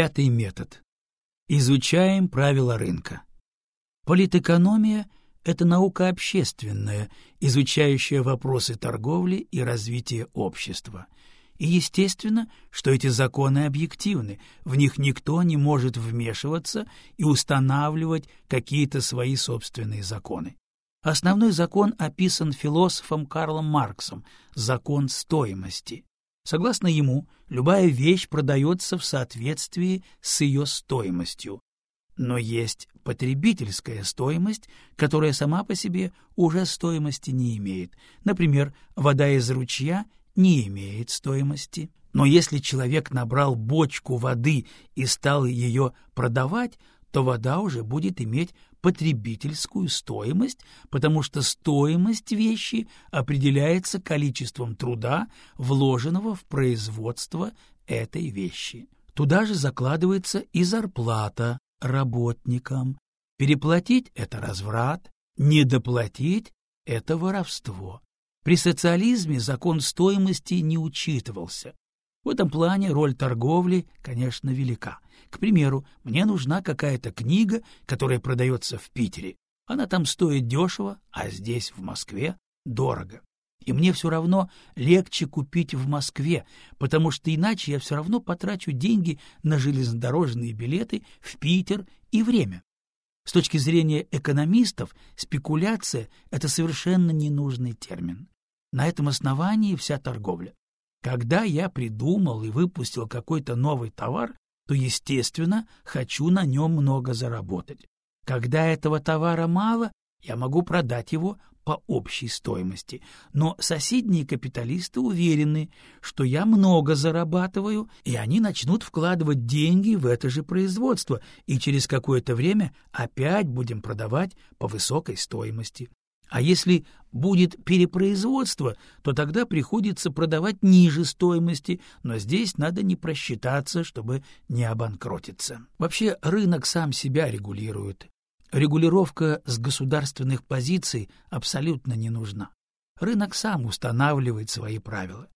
Пятый метод. Изучаем правила рынка. Политэкономия — это наука общественная, изучающая вопросы торговли и развития общества. И естественно, что эти законы объективны, в них никто не может вмешиваться и устанавливать какие-то свои собственные законы. Основной закон описан философом Карлом Марксом — закон стоимости. Согласно ему, любая вещь продается в соответствии с ее стоимостью. Но есть потребительская стоимость, которая сама по себе уже стоимости не имеет. Например, вода из ручья не имеет стоимости. Но если человек набрал бочку воды и стал ее продавать, то вода уже будет иметь потребительскую стоимость, потому что стоимость вещи определяется количеством труда, вложенного в производство этой вещи. Туда же закладывается и зарплата работникам. Переплатить — это разврат, недоплатить — это воровство. При социализме закон стоимости не учитывался. В этом плане роль торговли, конечно, велика. К примеру, мне нужна какая-то книга, которая продается в Питере. Она там стоит дешево, а здесь, в Москве, дорого. И мне все равно легче купить в Москве, потому что иначе я все равно потрачу деньги на железнодорожные билеты в Питер и время. С точки зрения экономистов, спекуляция — это совершенно ненужный термин. На этом основании вся торговля. Когда я придумал и выпустил какой-то новый товар, то, естественно, хочу на нем много заработать. Когда этого товара мало, я могу продать его по общей стоимости, но соседние капиталисты уверены, что я много зарабатываю, и они начнут вкладывать деньги в это же производство, и через какое-то время опять будем продавать по высокой стоимости. А если будет перепроизводство, то тогда приходится продавать ниже стоимости, но здесь надо не просчитаться, чтобы не обанкротиться. Вообще рынок сам себя регулирует. Регулировка с государственных позиций абсолютно не нужна. Рынок сам устанавливает свои правила.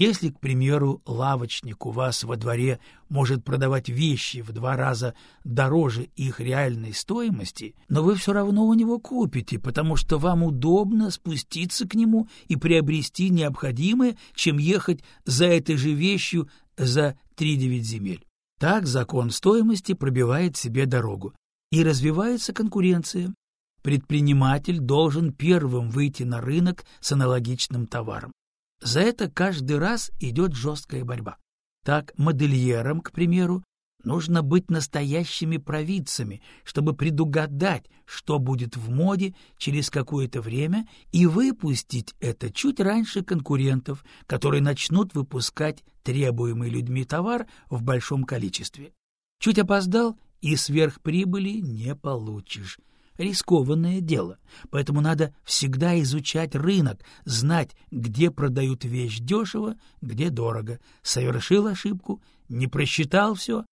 Если, к примеру, лавочник у вас во дворе может продавать вещи в два раза дороже их реальной стоимости, но вы все равно у него купите, потому что вам удобно спуститься к нему и приобрести необходимое, чем ехать за этой же вещью за три-девять земель. Так закон стоимости пробивает себе дорогу, и развивается конкуренция. Предприниматель должен первым выйти на рынок с аналогичным товаром. За это каждый раз идет жесткая борьба. Так модельерам, к примеру, нужно быть настоящими провидцами, чтобы предугадать, что будет в моде через какое-то время, и выпустить это чуть раньше конкурентов, которые начнут выпускать требуемый людьми товар в большом количестве. Чуть опоздал, и сверхприбыли не получишь рискованное дело, поэтому надо всегда изучать рынок, знать, где продают вещь дешево, где дорого. Совершил ошибку, не просчитал все,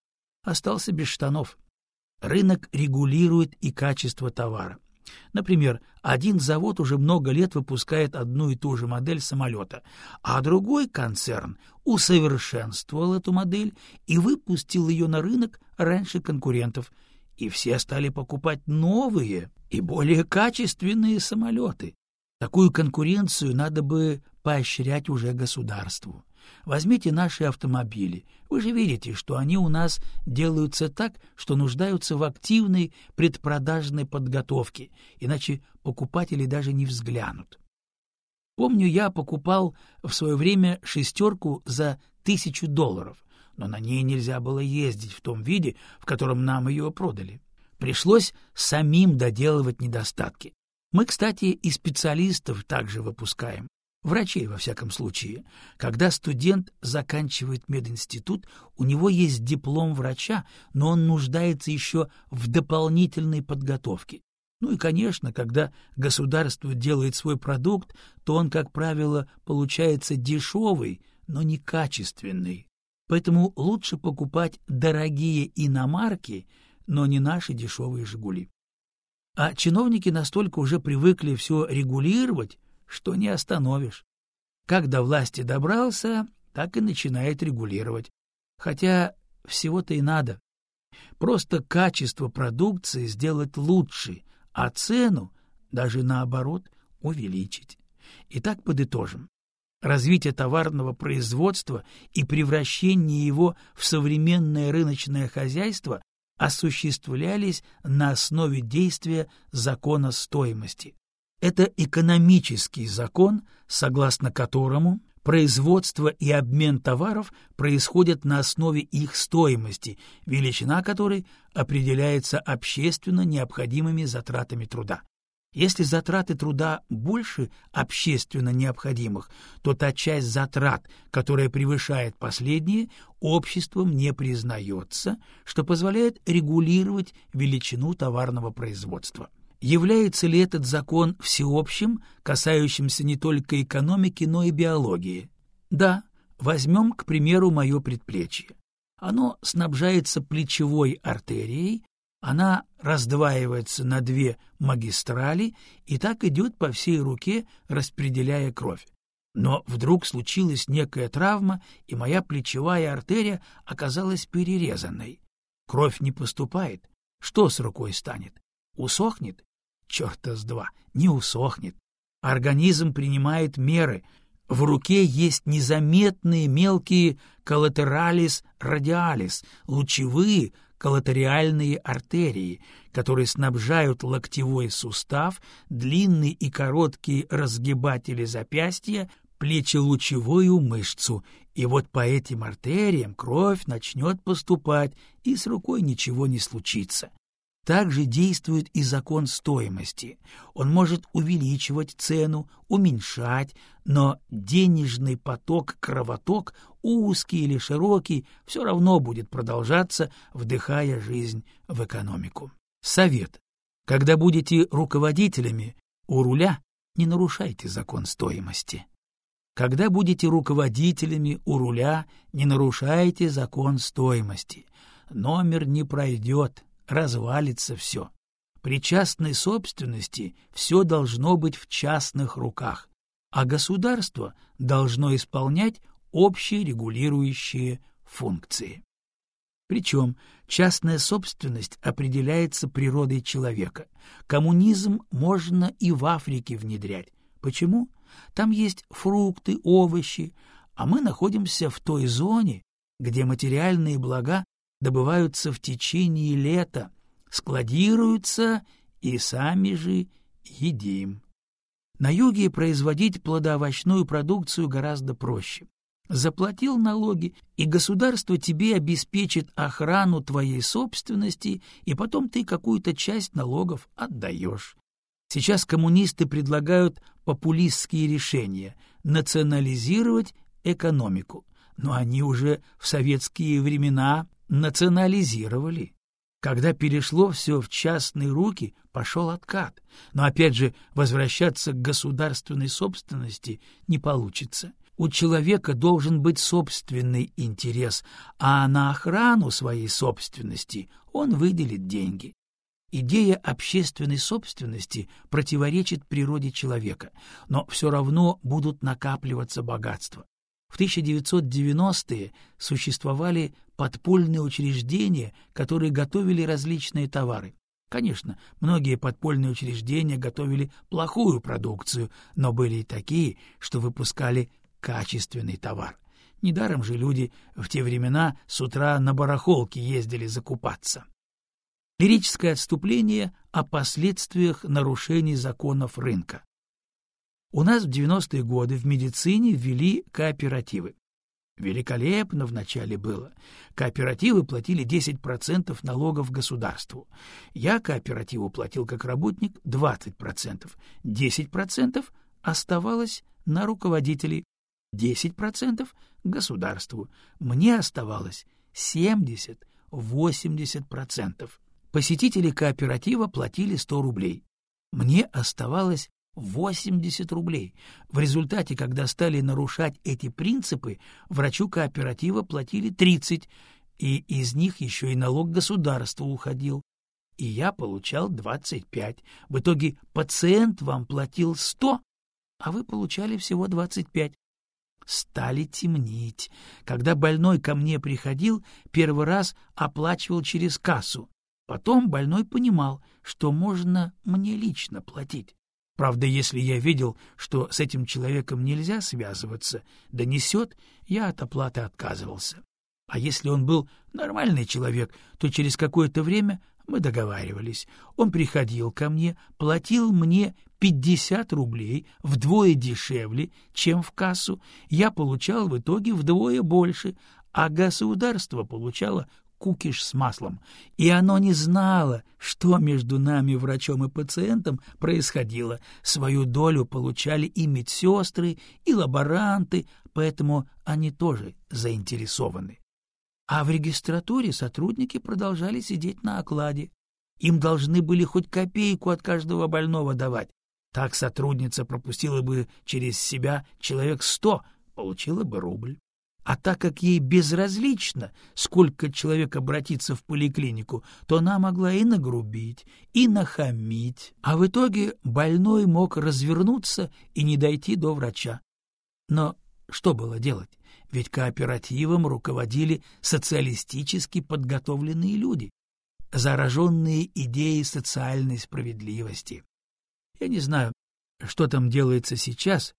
остался без штанов. Рынок регулирует и качество товара. Например, один завод уже много лет выпускает одну и ту же модель самолета, а другой концерн усовершенствовал эту модель и выпустил ее на рынок раньше конкурентов — и все стали покупать новые и более качественные самолеты. Такую конкуренцию надо бы поощрять уже государству. Возьмите наши автомобили. Вы же видите, что они у нас делаются так, что нуждаются в активной предпродажной подготовке, иначе покупатели даже не взглянут. Помню, я покупал в свое время шестерку за тысячу долларов, но на ней нельзя было ездить в том виде, в котором нам ее продали. Пришлось самим доделывать недостатки. Мы, кстати, и специалистов также выпускаем. Врачей, во всяком случае. Когда студент заканчивает мединститут, у него есть диплом врача, но он нуждается еще в дополнительной подготовке. Ну и, конечно, когда государство делает свой продукт, то он, как правило, получается дешевый, но некачественный. Поэтому лучше покупать дорогие иномарки, но не наши дешевые «Жигули». А чиновники настолько уже привыкли все регулировать, что не остановишь. Как до власти добрался, так и начинает регулировать. Хотя всего-то и надо. Просто качество продукции сделать лучше, а цену, даже наоборот, увеличить. Итак, подытожим. Развитие товарного производства и превращение его в современное рыночное хозяйство осуществлялись на основе действия закона стоимости. Это экономический закон, согласно которому производство и обмен товаров происходят на основе их стоимости, величина которой определяется общественно необходимыми затратами труда. Если затраты труда больше общественно необходимых, то та часть затрат, которая превышает последние, обществом не признается, что позволяет регулировать величину товарного производства. Является ли этот закон всеобщим, касающимся не только экономики, но и биологии? Да, возьмем, к примеру, мое предплечье. Оно снабжается плечевой артерией, она раздваивается на две магистрали и так идет по всей руке, распределяя кровь. Но вдруг случилась некая травма, и моя плечевая артерия оказалась перерезанной. Кровь не поступает. Что с рукой станет? Усохнет? Черта с два, не усохнет. Организм принимает меры. В руке есть незаметные мелкие коллатералис радиалис, лучевые, коллатериальные артерии, которые снабжают локтевой сустав, длинные и короткие разгибатели запястья, плечелучевую мышцу, и вот по этим артериям кровь начнет поступать, и с рукой ничего не случится. Также действует и закон стоимости. Он может увеличивать цену, уменьшать, но денежный поток-кровоток, узкий или широкий, все равно будет продолжаться, вдыхая жизнь в экономику. Совет. Когда будете руководителями у руля, не нарушайте закон стоимости. Когда будете руководителями у руля, не нарушайте закон стоимости. Номер не пройдет, развалится все. При частной собственности все должно быть в частных руках, а государство должно исполнять общие регулирующие функции. Причем частная собственность определяется природой человека. Коммунизм можно и в Африке внедрять. Почему? Там есть фрукты, овощи, а мы находимся в той зоне, где материальные блага добываются в течение лета, складируются и сами же едим. На юге производить плодоовощную продукцию гораздо проще. Заплатил налоги, и государство тебе обеспечит охрану твоей собственности, и потом ты какую-то часть налогов отдаешь. Сейчас коммунисты предлагают популистские решения — национализировать экономику. Но они уже в советские времена национализировали. Когда перешло все в частные руки, пошел откат. Но опять же, возвращаться к государственной собственности не получится. У человека должен быть собственный интерес, а на охрану своей собственности он выделит деньги. Идея общественной собственности противоречит природе человека, но все равно будут накапливаться богатства. В 1990-е существовали подпольные учреждения, которые готовили различные товары. Конечно, многие подпольные учреждения готовили плохую продукцию, но были и такие, что выпускали качественный товар. Недаром же люди в те времена с утра на барахолке ездили закупаться. Лирическое отступление о последствиях нарушений законов рынка. У нас в 90-е годы в медицине ввели кооперативы. Великолепно вначале было. Кооперативы платили 10% налогов государству. Я кооперативу платил как работник 20%. 10% оставалось на руководителей, 10% государству. Мне оставалось 70-80%. Посетители кооператива платили 100 рублей. Мне оставалось 80 рублей. В результате, когда стали нарушать эти принципы, врачу кооператива платили 30, и из них еще и налог государству уходил. И я получал 25. В итоге пациент вам платил 100, а вы получали всего 25. стали темнить. Когда больной ко мне приходил, первый раз оплачивал через кассу. Потом больной понимал, что можно мне лично платить. Правда, если я видел, что с этим человеком нельзя связываться, донесет, я от оплаты отказывался. А если он был нормальный человек, то через какое-то время мы договаривались. Он приходил ко мне, платил мне 50 рублей, вдвое дешевле, чем в кассу. Я получал в итоге вдвое больше, а государство получало кукиш с маслом. И оно не знало, что между нами, врачом и пациентом, происходило. Свою долю получали и медсестры, и лаборанты, поэтому они тоже заинтересованы. А в регистратуре сотрудники продолжали сидеть на окладе. Им должны были хоть копейку от каждого больного давать. Так сотрудница пропустила бы через себя человек сто, получила бы рубль. А так как ей безразлично, сколько человек обратится в поликлинику, то она могла и нагрубить, и нахамить, а в итоге больной мог развернуться и не дойти до врача. Но что было делать? ведь кооперативом руководили социалистически подготовленные люди, зараженные идеей социальной справедливости. Я не знаю, что там делается сейчас.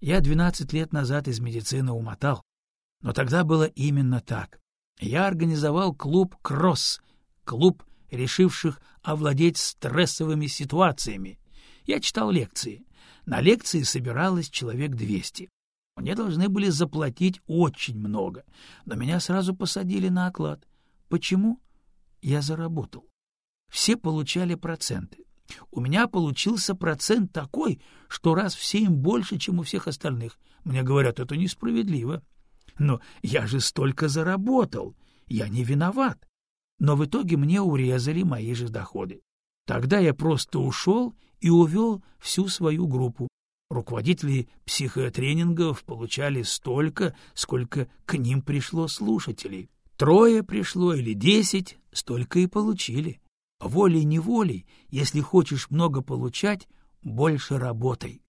Я двенадцать лет назад из медицины умотал. Но тогда было именно так. Я организовал клуб «Кросс», клуб, решивших овладеть стрессовыми ситуациями. Я читал лекции. На лекции собиралось человек двести. Мне должны были заплатить очень много, но меня сразу посадили на оклад. Почему? Я заработал. Все получали проценты. У меня получился процент такой, что раз в семь больше, чем у всех остальных. Мне говорят, это несправедливо. Но я же столько заработал. Я не виноват. Но в итоге мне урезали мои же доходы. Тогда я просто ушел и увел всю свою группу. Руководители психотренингов получали столько, сколько к ним пришло слушателей. Трое пришло или десять, столько и получили. Волей-неволей, если хочешь много получать, больше работай.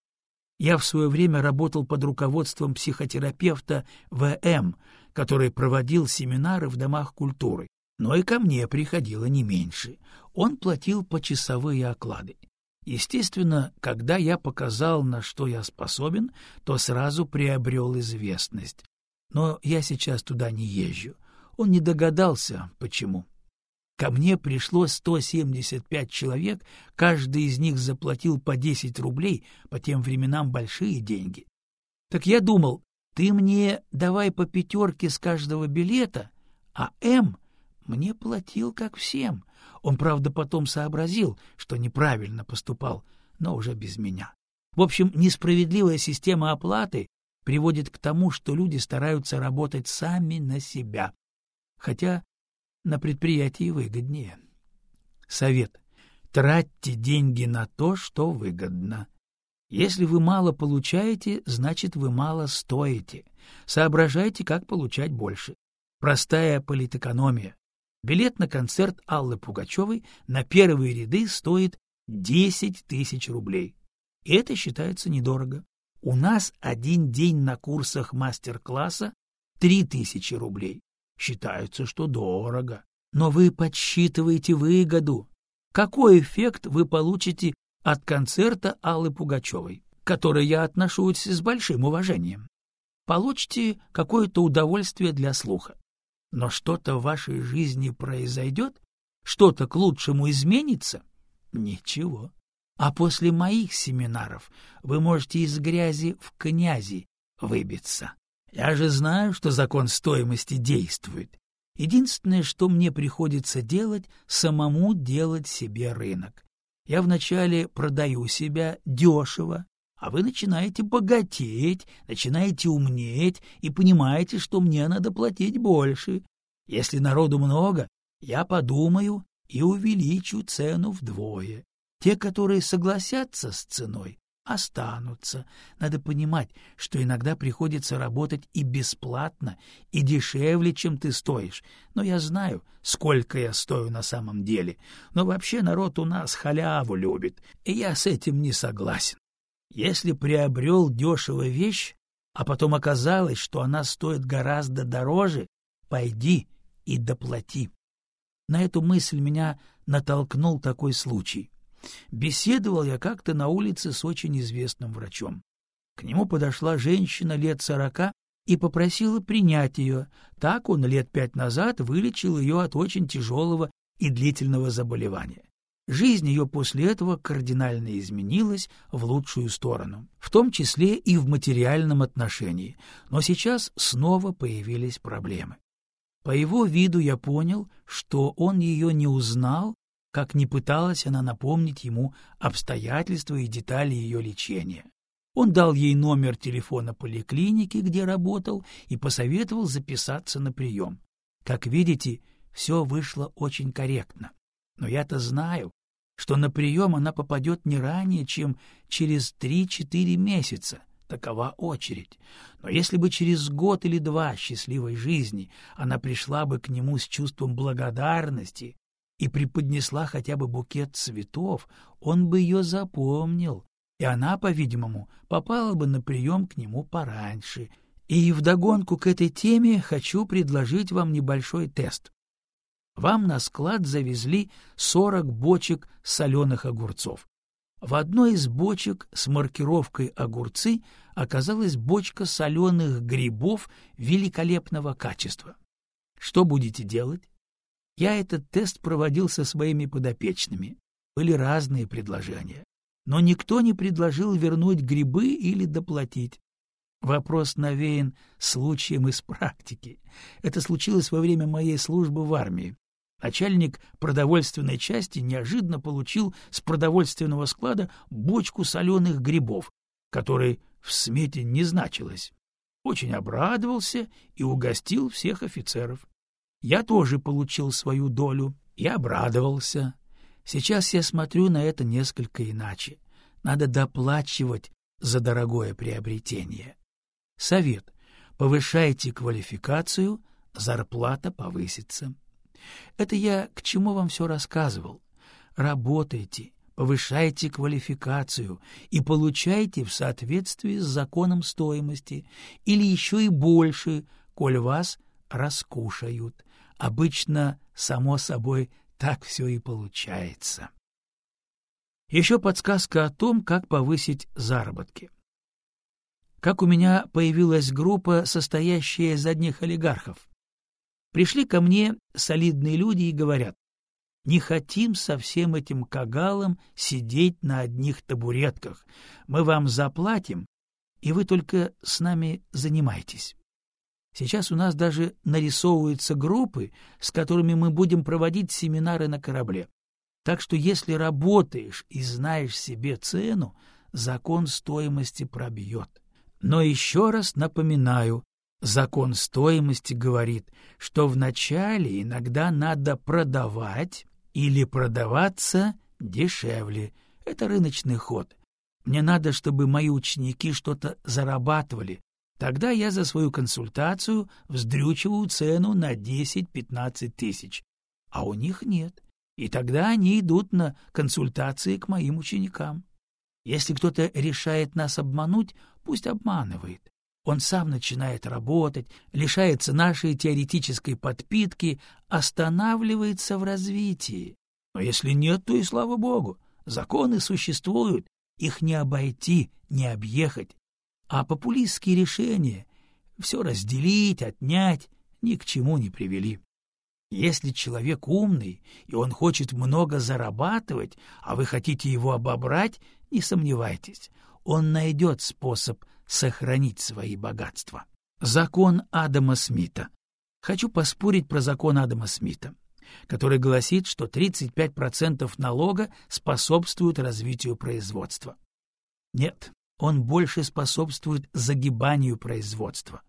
Я в свое время работал под руководством психотерапевта В.М., который проводил семинары в домах культуры, но и ко мне приходило не меньше. Он платил почасовые оклады. Естественно, когда я показал, на что я способен, то сразу приобрел известность. Но я сейчас туда не езжу. Он не догадался, почему. Ко мне пришло 175 человек, каждый из них заплатил по 10 рублей, по тем временам большие деньги. Так я думал, ты мне давай по пятерке с каждого билета, а М мне платил как всем. Он, правда, потом сообразил, что неправильно поступал, но уже без меня. В общем, несправедливая система оплаты приводит к тому, что люди стараются работать сами на себя, хотя на предприятии выгоднее. Совет. Тратьте деньги на то, что выгодно. Если вы мало получаете, значит, вы мало стоите. Соображайте, как получать больше. Простая политэкономия. Билет на концерт Аллы Пугачевой на первые ряды стоит 10 тысяч рублей. И это считается недорого. У нас один день на курсах мастер-класса — 3 тысячи рублей. Считается, что дорого. Но вы подсчитываете выгоду. Какой эффект вы получите от концерта Аллы Пугачевой, к которой я отношусь с большим уважением? Получите какое-то удовольствие для слуха. Но что-то в вашей жизни произойдет? Что-то к лучшему изменится? Ничего. А после моих семинаров вы можете из грязи в князи выбиться. Я же знаю, что закон стоимости действует. Единственное, что мне приходится делать, самому делать себе рынок. Я вначале продаю себя дешево, а вы начинаете богатеть, начинаете умнеть и понимаете, что мне надо платить больше. Если народу много, я подумаю и увеличу цену вдвое. Те, которые согласятся с ценой, останутся. Надо понимать, что иногда приходится работать и бесплатно, и дешевле, чем ты стоишь. Но я знаю, сколько я стою на самом деле. Но вообще народ у нас халяву любит, и я с этим не согласен. Если приобрел дешево вещь, а потом оказалось, что она стоит гораздо дороже, пойди и доплати. На эту мысль меня натолкнул такой случай. Беседовал я как-то на улице с очень известным врачом. К нему подошла женщина лет сорока и попросила принять ее. Так он лет пять назад вылечил ее от очень тяжелого и длительного заболевания. Жизнь ее после этого кардинально изменилась в лучшую сторону, в том числе и в материальном отношении, но сейчас снова появились проблемы. По его виду я понял, что он ее не узнал, как не пыталась она напомнить ему обстоятельства и детали ее лечения. Он дал ей номер телефона поликлиники, где работал, и посоветовал записаться на прием. Как видите, все вышло очень корректно. Но я-то знаю, что на прием она попадет не ранее, чем через три-четыре месяца. Такова очередь. Но если бы через год или два счастливой жизни она пришла бы к нему с чувством благодарности и преподнесла хотя бы букет цветов, он бы ее запомнил, и она, по-видимому, попала бы на прием к нему пораньше. И вдогонку к этой теме хочу предложить вам небольшой тест. Вам на склад завезли 40 бочек соленых огурцов. В одной из бочек с маркировкой «огурцы» оказалась бочка соленых грибов великолепного качества. Что будете делать? Я этот тест проводил со своими подопечными. Были разные предложения. Но никто не предложил вернуть грибы или доплатить. Вопрос навеян случаем из практики. Это случилось во время моей службы в армии. Начальник продовольственной части неожиданно получил с продовольственного склада бочку соленых грибов, которой в смете не значилось. Очень обрадовался и угостил всех офицеров. Я тоже получил свою долю и обрадовался. Сейчас я смотрю на это несколько иначе. Надо доплачивать за дорогое приобретение. Совет. Повышайте квалификацию, зарплата повысится. Это я к чему вам все рассказывал. Работайте, повышайте квалификацию и получайте в соответствии с законом стоимости, или еще и больше, коль вас раскушают. Обычно, само собой, так все и получается. Еще подсказка о том, как повысить заработки. Как у меня появилась группа, состоящая из одних олигархов. Пришли ко мне солидные люди и говорят, не хотим со всем этим кагалом сидеть на одних табуретках. Мы вам заплатим, и вы только с нами занимайтесь. Сейчас у нас даже нарисовываются группы, с которыми мы будем проводить семинары на корабле. Так что если работаешь и знаешь себе цену, закон стоимости пробьет. Но еще раз напоминаю, Закон стоимости говорит, что вначале иногда надо продавать или продаваться дешевле. Это рыночный ход. Мне надо, чтобы мои ученики что-то зарабатывали. Тогда я за свою консультацию вздрючиваю цену на 10-15 тысяч. А у них нет. И тогда они идут на консультации к моим ученикам. Если кто-то решает нас обмануть, пусть обманывает. Он сам начинает работать, лишается нашей теоретической подпитки, останавливается в развитии. Но если нет, то и слава богу. Законы существуют, их не обойти, не объехать. А популистские решения — все разделить, отнять — ни к чему не привели. Если человек умный, и он хочет много зарабатывать, а вы хотите его обобрать, не сомневайтесь, он найдет способ сохранить свои богатства. Закон Адама Смита. Хочу поспорить про закон Адама Смита, который гласит, что 35% налога способствуют развитию производства. Нет, он больше способствует загибанию производства.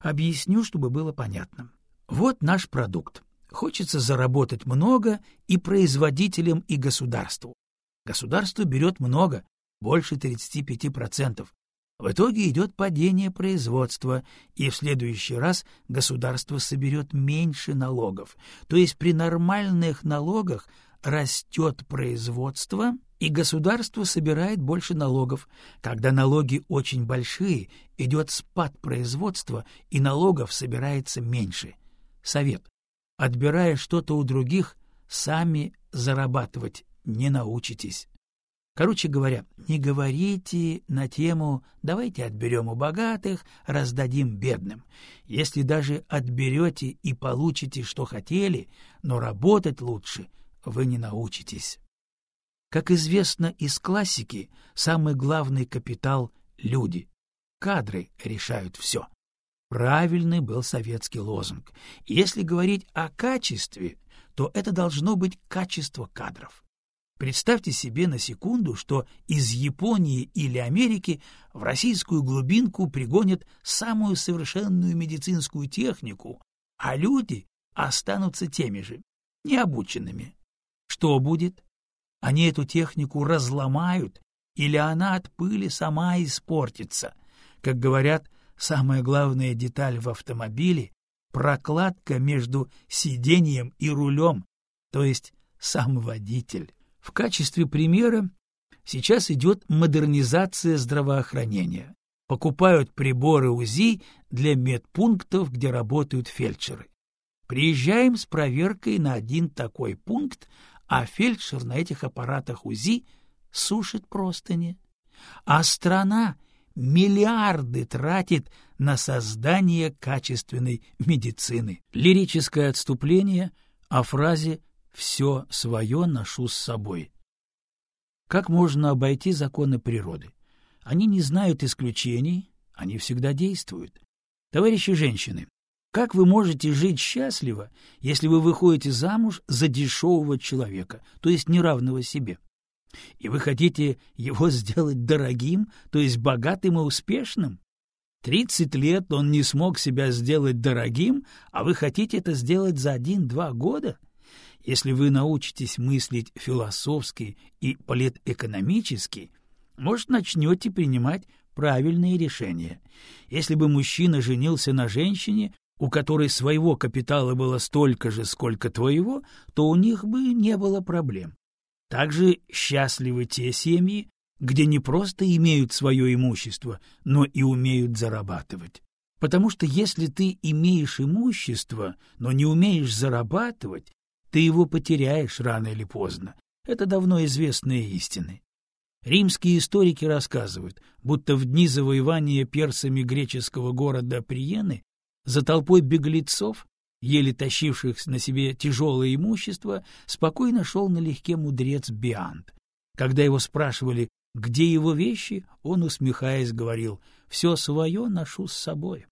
Объясню, чтобы было понятно. Вот наш продукт. Хочется заработать много и производителям, и государству. Государство берет много, больше 35%, в итоге идет падение производства, и в следующий раз государство соберет меньше налогов. То есть при нормальных налогах растет производство, и государство собирает больше налогов. Когда налоги очень большие, идет спад производства, и налогов собирается меньше. Совет. Отбирая что-то у других, сами зарабатывать не научитесь. Короче говоря, не говорите на тему «давайте отберем у богатых, раздадим бедным». Если даже отберете и получите, что хотели, но работать лучше вы не научитесь. Как известно из классики, самый главный капитал — люди. Кадры решают все. Правильный был советский лозунг. Если говорить о качестве, то это должно быть качество кадров. Представьте себе на секунду, что из Японии или Америки в российскую глубинку пригонят самую совершенную медицинскую технику, а люди останутся теми же, необученными. Что будет? Они эту технику разломают, или она от пыли сама испортится. Как говорят, самая главная деталь в автомобиле — прокладка между сиденьем и рулем, то есть сам водитель. В качестве примера сейчас идет модернизация здравоохранения. Покупают приборы УЗИ для медпунктов, где работают фельдшеры. Приезжаем с проверкой на один такой пункт, а фельдшер на этих аппаратах УЗИ сушит простыни. А страна миллиарды тратит на создание качественной медицины. Лирическое отступление о фразе «все свое ношу с собой». Как можно обойти законы природы? Они не знают исключений, они всегда действуют. Товарищи женщины, как вы можете жить счастливо, если вы выходите замуж за дешевого человека, то есть неравного себе? И вы хотите его сделать дорогим, то есть богатым и успешным? Тридцать лет он не смог себя сделать дорогим, а вы хотите это сделать за один-два года? Если вы научитесь мыслить философски и политэкономически, может, начнете принимать правильные решения. Если бы мужчина женился на женщине, у которой своего капитала было столько же, сколько твоего, то у них бы не было проблем. Также счастливы те семьи, где не просто имеют свое имущество, но и умеют зарабатывать. Потому что если ты имеешь имущество, но не умеешь зарабатывать, ты его потеряешь рано или поздно. Это давно известные истины. Римские историки рассказывают, будто в дни завоевания персами греческого города Приены за толпой беглецов, еле тащивших на себе тяжелое имущество, спокойно шел налегке мудрец Биант. Когда его спрашивали, где его вещи, он, усмехаясь, говорил «все свое ношу с собой».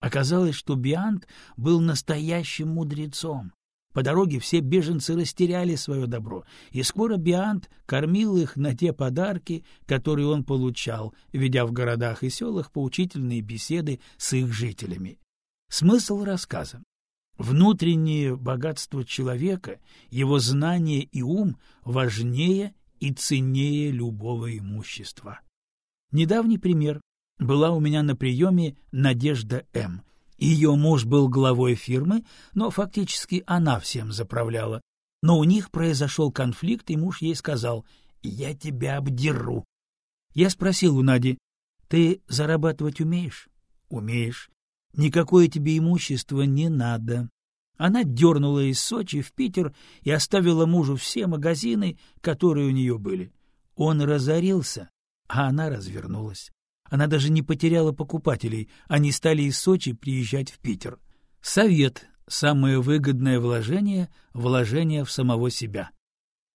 Оказалось, что Биант был настоящим мудрецом. По дороге все беженцы растеряли свое добро, и скоро Биант кормил их на те подарки, которые он получал, ведя в городах и селах поучительные беседы с их жителями. Смысл рассказа. Внутреннее богатство человека, его знание и ум важнее и ценнее любого имущества. Недавний пример. Была у меня на приеме Надежда М. Ее муж был главой фирмы, но фактически она всем заправляла. Но у них произошел конфликт, и муж ей сказал «Я тебя обдеру». Я спросил у Нади «Ты зарабатывать умеешь?» «Умеешь». Никакое тебе имущество не надо. Она дернула из Сочи в Питер и оставила мужу все магазины, которые у нее были. Он разорился, а она развернулась. Она даже не потеряла покупателей, они стали из Сочи приезжать в Питер. Совет — самое выгодное вложение — вложение в самого себя.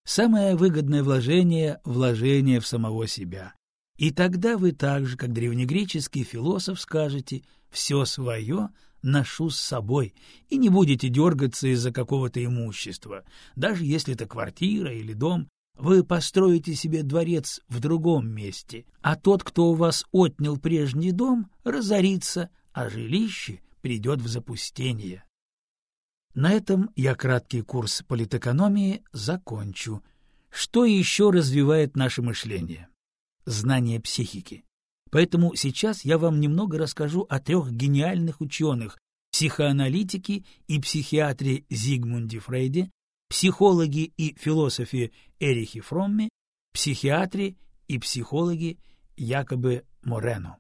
Самое выгодное вложение — вложение в самого себя. И тогда вы так же, как древнегреческий философ, скажете «все свое ношу с собой» и не будете дергаться из-за какого-то имущества, даже если это квартира или дом, вы построите себе дворец в другом месте, а тот, кто у вас отнял прежний дом, разорится, а жилище придет в запустение. На этом я краткий курс политэкономии закончу. Что еще развивает наше мышление? Знание психики. Поэтому сейчас я вам немного расскажу о трех гениальных ученых – психоаналитике и психиатре Зигмунде Фрейде, психологи и философе Эрихе Фромме психиатры и психологи якобы Морено.